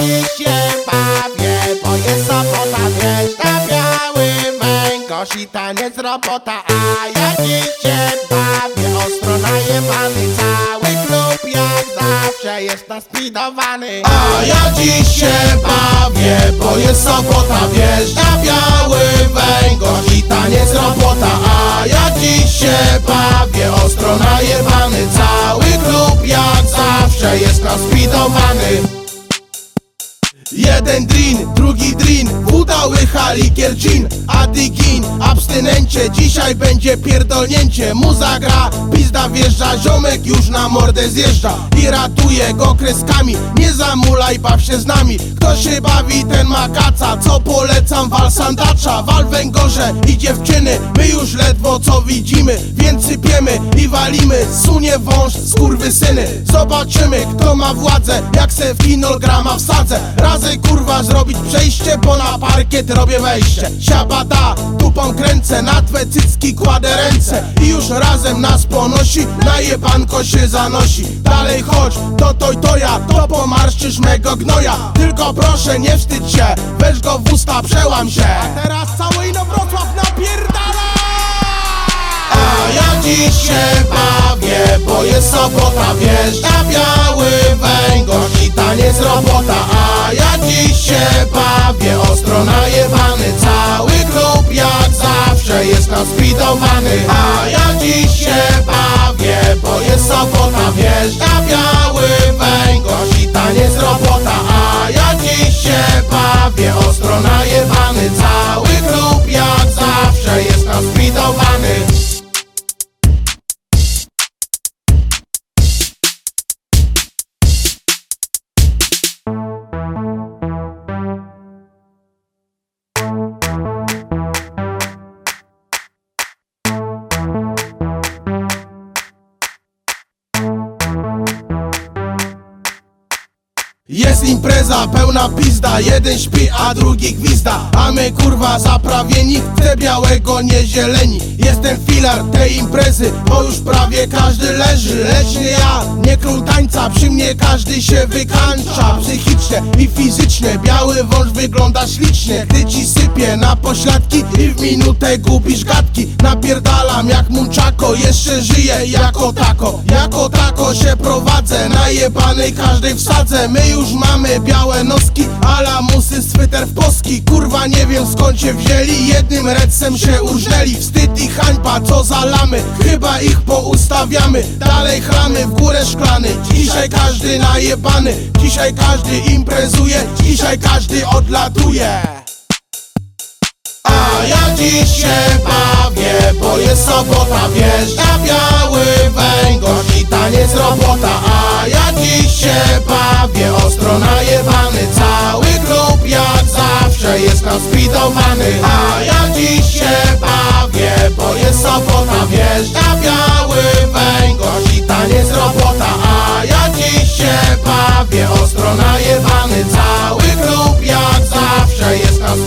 dziś się bawię, bo jest sobota, wjeżdża biały węgorz i taniec robota, a ja dziś się bawię, ostro najebany cały klub jak zawsze jest naspidowany. A ja dziś się bawię, bo jest sobota, wjeżdża biały węgorz i taniec robota, a ja dziś się bawię, ostro najebany cały klub jak zawsze jest naspidowany. Jeden drin, drugi drin, udały halikier gin A ty gin, dzisiaj będzie pierdolnięcie. Muza gra, pizda wjeżdża, ziomek już na mordę zjeżdża I ratuje go kreskami, nie zamulaj, baw się z nami. Kto się bawi, ten ma kaca, co polecam, wal sandacza. Wal węgorze i dziewczyny, my już ledwo co widzimy Więc sypiemy i walimy, sunie wąż, syny. Zobaczymy, kto ma władzę, jak se w kinograma wsadzę. Razem kurwa zrobić przejście, bo na parkiet robię wejście. Siabada, tupą kręcę, na twe cycki kładę ręce I już razem nas ponosi, na jebanko się zanosi. Dalej chodź, to to i to ja, to pomarszczysz mego gnoja. Tylko proszę nie wstydź się, weź go w usta, przełam się. A teraz cały Inowrocław napierdala! A ja dziś się bawię, bo jest sobota, wjeżdża biały węgorz i taniec robota. A ja dziś się bawię, ostro jak jest naspidowany A ja dziś się bawię, bo jest sobota, wjeżdża biały węgorz i taniec robota A ja dziś się bawię, ostro najebany cały klub jak zawsze jest naspidowany Jest impreza pełna pizda, jeden śpi, a drugi gwizda. A my kurwa zaprawieni, chcę białego, nie zieleni Jestem filar tej imprezy, bo już prawie każdy leży. Lecz nie ja, nie król tańca, przy mnie każdy się wykańcza. Psychicznie i fizycznie, biały wąż wygląda ślicznie. Gdy ci sypie na pośladki i w minutę gubisz gadki. Napierdalam jak munczako, jeszcze żyję jako tako. Jako tako się prowadzę, najebany każdej wsadzę My już mamy białe noski, a lamusy sweter w poski. Kurwa nie wiem skąd się wzięli, jednym recem się urżnęli. Wstyd i hańba, co za lamy, chyba ich poustawiamy. Dalej chlamy w górę szklany, dzisiaj każdy najebany. Dzisiaj każdy imprezuje, dzisiaj każdy odlatuje. A ja dziś się bawię, bo jest sobota, wjeżdża biały węgorz i taniec robota trawie Ostro najebany cały klub jak zawsze jest nam A ja dziś się bawię, bo jest sobota Wjeżdża biały węgorz i taniec robota. A ja dziś się bawię, ostro najebany cały klub jak zawsze jest nam